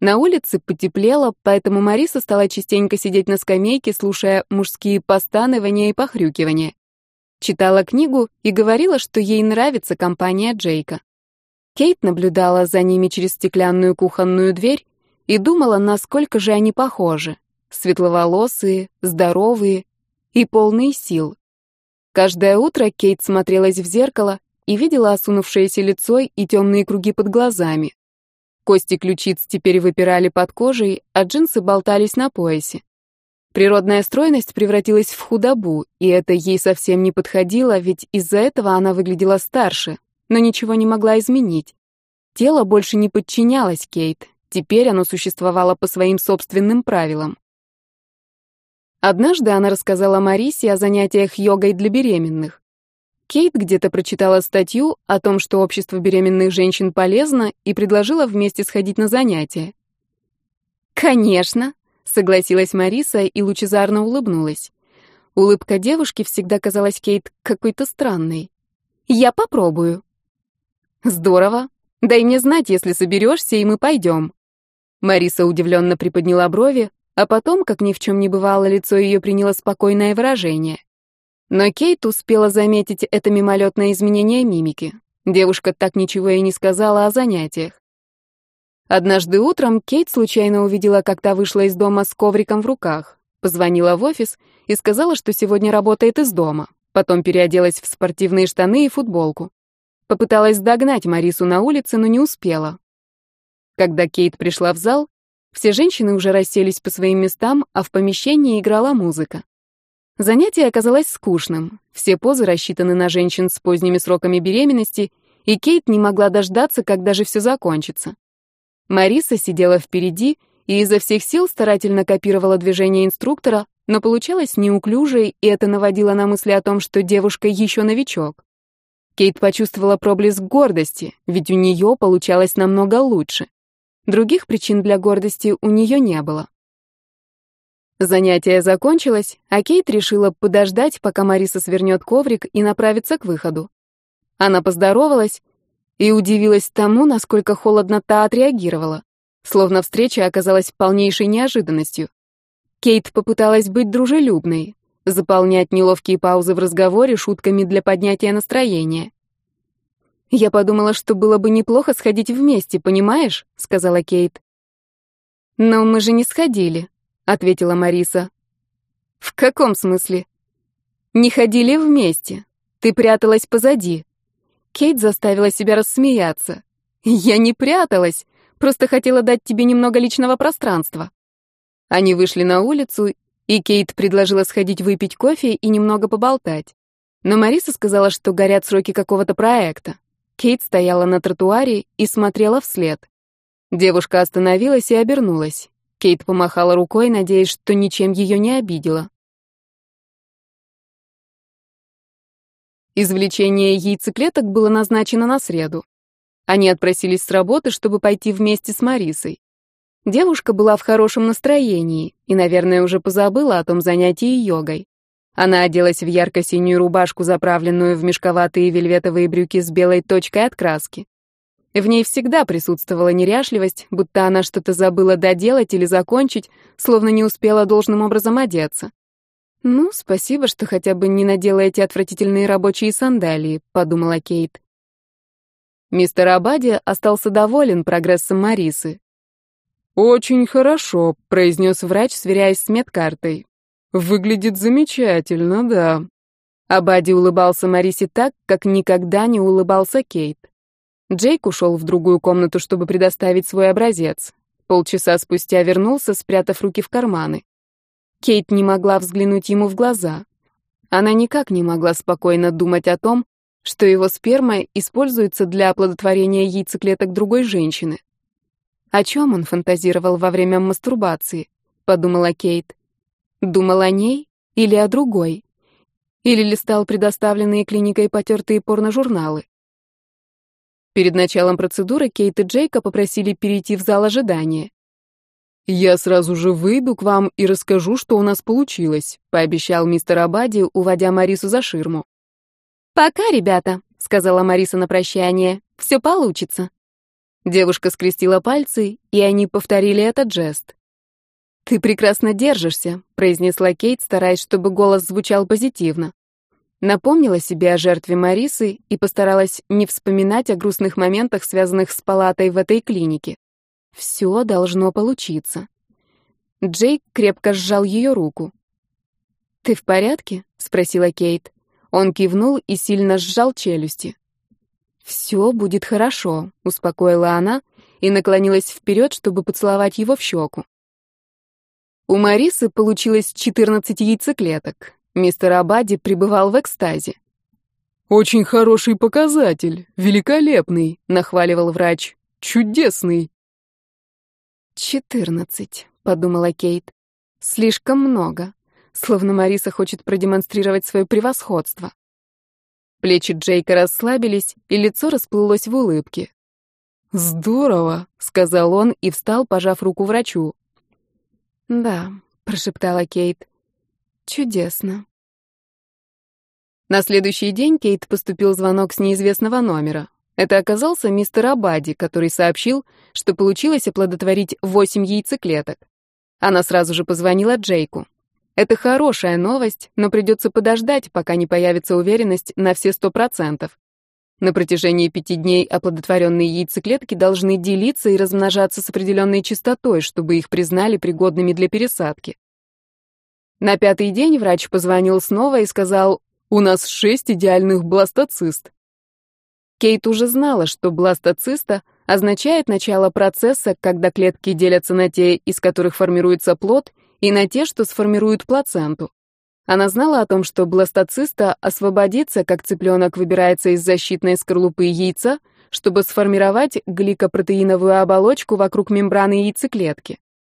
На улице потеплело, поэтому Мариса стала частенько сидеть на скамейке, слушая мужские постанывания и похрюкивания. Читала книгу и говорила, что ей нравится компания Джейка. Кейт наблюдала за ними через стеклянную кухонную дверь и думала, насколько же они похожи. Светловолосые, здоровые и полные сил. Каждое утро Кейт смотрелась в зеркало и видела осунувшееся лицо и темные круги под глазами. Кости ключиц теперь выпирали под кожей, а джинсы болтались на поясе. Природная стройность превратилась в худобу, и это ей совсем не подходило, ведь из-за этого она выглядела старше, но ничего не могла изменить. Тело больше не подчинялось Кейт, теперь оно существовало по своим собственным правилам. Однажды она рассказала Марисе о занятиях йогой для беременных. Кейт где-то прочитала статью о том, что общество беременных женщин полезно, и предложила вместе сходить на занятия. «Конечно», — согласилась Мариса и лучезарно улыбнулась. Улыбка девушки всегда казалась Кейт какой-то странной. «Я попробую». «Здорово. Дай мне знать, если соберешься, и мы пойдем». Мариса удивленно приподняла брови, а потом, как ни в чем не бывало, лицо ее приняло спокойное выражение. Но Кейт успела заметить это мимолетное изменение мимики. Девушка так ничего и не сказала о занятиях. Однажды утром Кейт случайно увидела, как та вышла из дома с ковриком в руках. Позвонила в офис и сказала, что сегодня работает из дома. Потом переоделась в спортивные штаны и футболку. Попыталась догнать Марису на улице, но не успела. Когда Кейт пришла в зал, все женщины уже расселись по своим местам, а в помещении играла музыка. Занятие оказалось скучным. Все позы рассчитаны на женщин с поздними сроками беременности, и Кейт не могла дождаться, когда же все закончится. Мариса сидела впереди и изо всех сил старательно копировала движения инструктора, но получалось неуклюже, и это наводило на мысли о том, что девушка еще новичок. Кейт почувствовала проблеск гордости, ведь у нее получалось намного лучше. Других причин для гордости у нее не было. Занятие закончилось, а Кейт решила подождать, пока Мариса свернет коврик и направится к выходу. Она поздоровалась и удивилась тому, насколько холодно та отреагировала, словно встреча оказалась полнейшей неожиданностью. Кейт попыталась быть дружелюбной, заполнять неловкие паузы в разговоре шутками для поднятия настроения. «Я подумала, что было бы неплохо сходить вместе, понимаешь?» — сказала Кейт. «Но мы же не сходили», ответила Мариса. В каком смысле? Не ходили вместе. Ты пряталась позади. Кейт заставила себя рассмеяться. Я не пряталась, просто хотела дать тебе немного личного пространства. Они вышли на улицу, и Кейт предложила сходить выпить кофе и немного поболтать. Но Мариса сказала, что горят сроки какого-то проекта. Кейт стояла на тротуаре и смотрела вслед. Девушка остановилась и обернулась. Кейт помахала рукой, надеясь, что ничем ее не обидела. Извлечение яйцеклеток было назначено на среду. Они отпросились с работы, чтобы пойти вместе с Марисой. Девушка была в хорошем настроении и, наверное, уже позабыла о том занятии йогой. Она оделась в ярко-синюю рубашку, заправленную в мешковатые вельветовые брюки с белой точкой от краски. В ней всегда присутствовала неряшливость, будто она что-то забыла доделать или закончить, словно не успела должным образом одеться. «Ну, спасибо, что хотя бы не надела эти отвратительные рабочие сандалии», — подумала Кейт. Мистер Абади остался доволен прогрессом Марисы. «Очень хорошо», — произнес врач, сверяясь с медкартой. «Выглядит замечательно, да». Абади улыбался Марисе так, как никогда не улыбался Кейт. Джейк ушел в другую комнату, чтобы предоставить свой образец. Полчаса спустя вернулся, спрятав руки в карманы. Кейт не могла взглянуть ему в глаза. Она никак не могла спокойно думать о том, что его сперма используется для оплодотворения яйцеклеток другой женщины. О чем он фантазировал во время мастурбации, подумала Кейт. Думал о ней или о другой? Или листал предоставленные клиникой потертые порножурналы? Перед началом процедуры Кейт и Джейка попросили перейти в зал ожидания. «Я сразу же выйду к вам и расскажу, что у нас получилось», — пообещал мистер Абади, уводя Марису за ширму. «Пока, ребята», — сказала Мариса на прощание. «Все получится». Девушка скрестила пальцы, и они повторили этот жест. «Ты прекрасно держишься», — произнесла Кейт, стараясь, чтобы голос звучал позитивно. Напомнила себе о жертве Марисы и постаралась не вспоминать о грустных моментах, связанных с палатой в этой клинике. Все должно получиться. Джейк крепко сжал ее руку. «Ты в порядке?» — спросила Кейт. Он кивнул и сильно сжал челюсти. «Все будет хорошо», — успокоила она и наклонилась вперед, чтобы поцеловать его в щеку. У Марисы получилось 14 яйцеклеток. Мистер Абади пребывал в экстазе. «Очень хороший показатель, великолепный», — нахваливал врач. «Чудесный». «Четырнадцать», — подумала Кейт. «Слишком много. Словно Мариса хочет продемонстрировать свое превосходство». Плечи Джейка расслабились, и лицо расплылось в улыбке. «Здорово», — сказал он и встал, пожав руку врачу. «Да», — прошептала Кейт. «Чудесно». На следующий день Кейт поступил звонок с неизвестного номера. Это оказался мистер Абади, который сообщил, что получилось оплодотворить восемь яйцеклеток. Она сразу же позвонила Джейку. Это хорошая новость, но придется подождать, пока не появится уверенность на все сто процентов. На протяжении пяти дней оплодотворенные яйцеклетки должны делиться и размножаться с определенной частотой, чтобы их признали пригодными для пересадки. На пятый день врач позвонил снова и сказал, «У нас шесть идеальных бластоцист». Кейт уже знала, что бластоциста означает начало процесса, когда клетки делятся на те, из которых формируется плод, и на те, что сформируют плаценту. Она знала о том, что бластоциста освободится, как цыпленок выбирается из защитной скорлупы яйца, чтобы сформировать гликопротеиновую оболочку вокруг мембраны яйцеклетки.